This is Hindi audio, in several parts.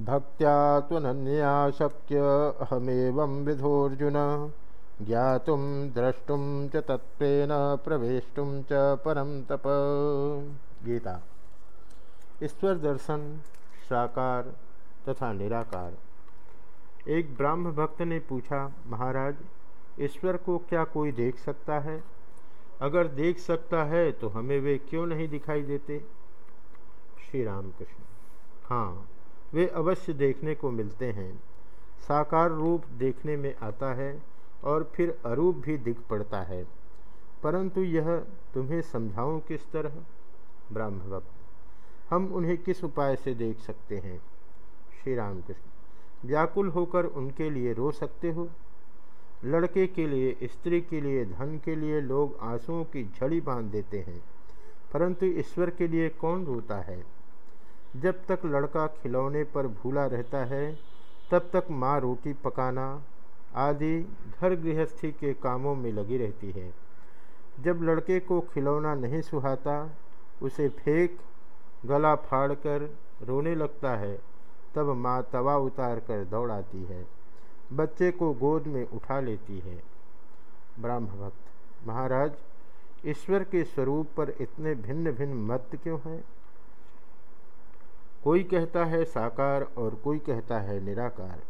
भक्त्या त्वनन्या शक्य अहमेवं विधोर्जुन ज्ञातुं च तत्त्वेन, प्रवेष्टुं च परम तप। गीता। ईश्वर दर्शन साकार तथा निराकार। एक ब्राह्म भक्त ने पूछा, महाराज, ईश्वर को क्या कोई देख सकता है? अगर देख सकता है तो हमें वे क्यों नहीं दिखाई देते? श्री राम कृष्ण हाँ वे अवश्य देखने को मिलते हैं। साकार रूप देखने में आता है और फिर अरूप भी दिख पड़ता है। परंतु यह तुम्हें समझाऊं किस तरह? ब्राह्म भक्त हम उन्हें किस उपाय से देख सकते हैं? श्री राम कृष्ण व्याकुल होकर उनके लिए रो सकते हो? लड़के के लिए, स्त्री के लिए, धन के लिए लोग आंसुओं की झड़ी बाँध देते हैं, परंतु ईश्वर के लिए कौन रोता है? जब तक लड़का खिलौने पर भूला रहता है, तब तक माँ रोटी पकाना आदि घर गृहस्थी के कामों में लगी रहती है। जब लड़के को खिलौना नहीं सुहाता, उसे फेंक, गला फाड़कर रोने लगता है, तब माँ तवा उतार कर दौड़ाती है। बच्चे को गोद में उठा लेती है। ब्राह्म भक्त, महाराज, ईश्वर के स्वरूप पर इतने भिन्न भिन्न मत क्यों हैं? कोई कहता है साकार और कोई कहता है निराकार।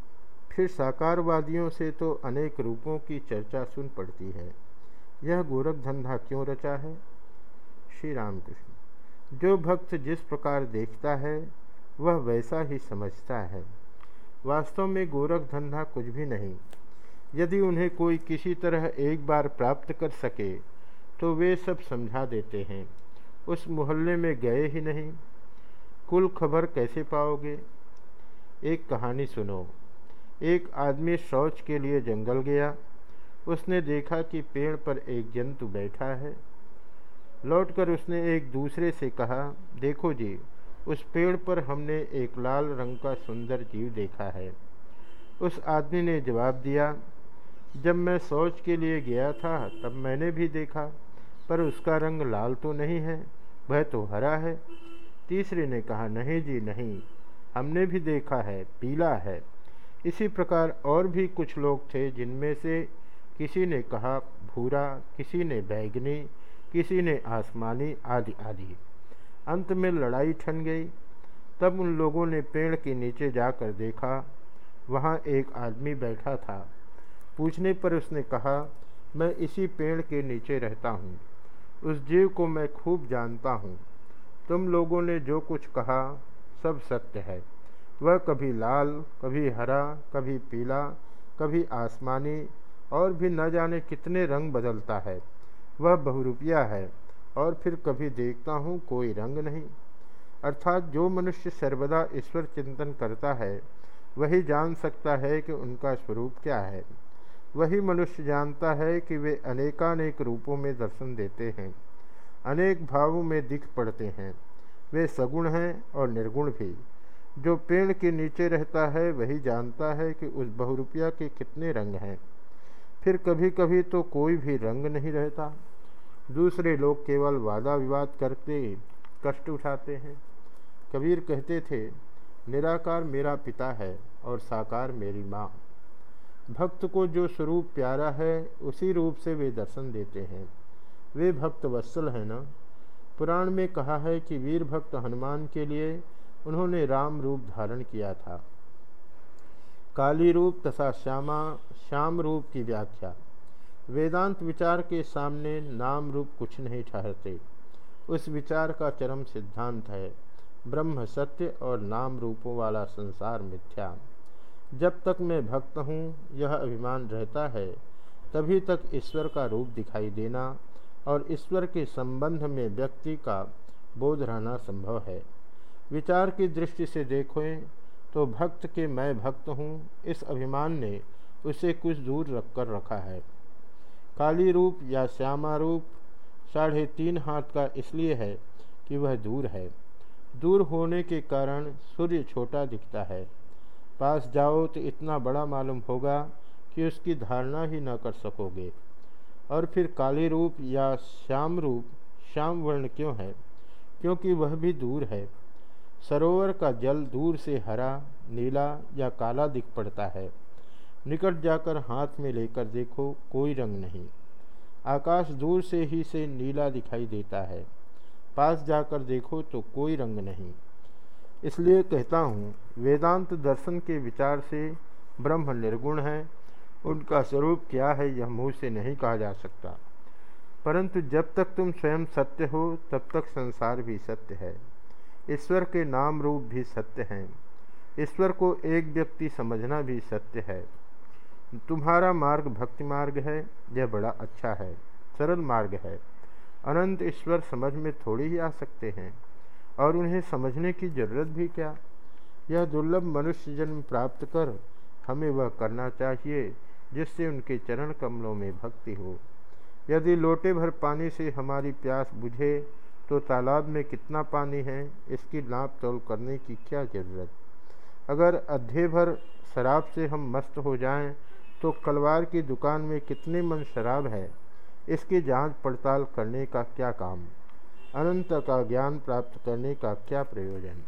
फिर साकारवादियों से तो अनेक रूपों की चर्चा सुन पड़ती है। यह गोरख धंधा क्यों रचा है? श्री रामकृष्ण जो भक्त जिस प्रकार देखता है, वह वैसा ही समझता है। वास्तव में गोरख धंधा कुछ भी नहीं। यदि उन्हें कोई किसी तरह एक बार प्राप्त कर सके तो वे सब समझा देते हैं। उस मोहल्ले में गए ही नहीं। कुल खबर कैसे पाओगे? एक कहानी सुनो। एक आदमी शौच के लिए जंगल गया। उसने देखा कि पेड़ पर एक जंतु बैठा है। लौटकर उसने एक दूसरे से कहा, देखो जी, उस पेड़ पर हमने एक लाल रंग का सुंदर जीव देखा है। उस आदमी ने जवाब दिया, जब मैं शौच के लिए गया था, तब मैंने भी देखा, पर उसका रंग लाल तो नहीं है, वह तो हरा है। तीसरे ने कहा, नहीं जी, नहीं। हमने भी देखा है, पीला है। इसी प्रकार और भी कुछ लोग थे जिनमें से किसी ने कहा, भूरा, किसी ने बैगनी, किसी ने आसमानी, आदि आदि। अंत में लड़ाई ठन गई। तब उन लोगों ने पेड़ के नीचे जाकर देखा, वहाँ एक आदमी बैठा था। पूछने पर उसने कहा, मैं इसी पेड़ के नीचे रहता हूँ। उस जीव को मैं खूब जानता हूँ। तुम लोगों ने जो कुछ कहा, सब सत्य है। वह कभी लाल, कभी हरा, कभी पीला, कभी आसमानी और भी न जाने कितने रंग बदलता है। वह बहुरूपिया है और फिर कभी देखता हूँ कोई रंग नहीं। अर्थात जो मनुष्य सर्वदा ईश्वर चिंतन करता है, वही जान सकता है कि उनका स्वरूप क्या है। वही मनुष्य जानता है कि वे अनेकानेक रूपों में दर्शन देते हैं। अनेक भावों में दिख पड़ते हैं। वे सगुण हैं और निर्गुण भी। जो पेड़ के नीचे रहता है, वही जानता है कि उस बहुरुपया के कितने रंग हैं। फिर कभी कभी तो कोई भी रंग नहीं रहता। दूसरे लोग केवल वादा विवाद करते, कष्ट उठाते हैं। कबीर कहते थे, निराकार मेरा पिता है और साकार मेरी माँ। भक्त को जो स्वरूप प्यारा है, उसी रूप से वे दर्शन देते हैं। वे भक्त वत्सल हैं ना? पुराण में कहा है कि वीर भक्त हनुमान के लिए उन्होंने राम रूप धारण किया था। काली रूप तथा श्यामा, श्याम रूप की व्याख्या। वेदांत विचार के सामने नाम रूप कुछ नहीं ठहरते। उस विचार का चरम सिद्धांत है, ब्रह्म सत्य और नाम रूपों वाला संसार मिथ्या। जब तक मैं भक्त हूँ, यह अभिमान रहता है, तभी तक ईश्वर का रूप दिखाई देना और ईश्वर के संबंध में व्यक्ति का बोध रहना संभव है। विचार की दृष्टि से देखें तो भक्त के मैं भक्त हूँ, इस अभिमान ने उसे कुछ दूर रख कर रखा है। काली रूप या श्यामा रूप, साढ़े तीन हाथ का इसलिए है कि वह दूर है। दूर होने के कारण सूर्य छोटा दिखता है। पास जाओ तो इतना बड़ा मालूम होगा कि उसकी धारणा ही न कर सकोगे। और फिर काली रूप या श्याम रूप, श्याम वर्ण क्यों है? क्योंकि वह भी दूर है। सरोवर का जल दूर से हरा, नीला या काला दिख पड़ता है। निकट जाकर हाथ में लेकर देखो, कोई रंग नहीं। आकाश दूर से ही से नीला दिखाई देता है। पास जाकर देखो तो कोई रंग नहीं। इसलिए कहता हूँ, वेदांत दर्शन के विचार से ब्रह्म निर्गुण है। उनका स्वरूप क्या है यह मुँह से नहीं कहा जा सकता। परंतु जब तक तुम स्वयं सत्य हो, तब तक संसार भी सत्य है। ईश्वर के नाम रूप भी सत्य हैं। ईश्वर को एक व्यक्ति समझना भी सत्य है। तुम्हारा मार्ग भक्ति मार्ग है, यह बड़ा अच्छा है, सरल मार्ग है। अनंत ईश्वर समझ में थोड़ी ही आ सकते हैं। और उन्हें समझने की ज़रूरत भी क्या? यह दुर्लभ मनुष्य जन्म प्राप्त कर हमें वह करना चाहिए जिससे उनके चरण कमलों में भक्ति हो। यदि लोटे भर पानी से हमारी प्यास बुझे तो तालाब में कितना पानी है, इसकी नाप तोल करने की क्या ज़रूरत? अगर अद्धे भर शराब से हम मस्त हो जाएँ तो कलवार की दुकान में कितने मन शराब है? इसकी जाँच पड़ताल करने का क्या काम? अनंत का ज्ञान प्राप्त करने का क्या प्रयोजन?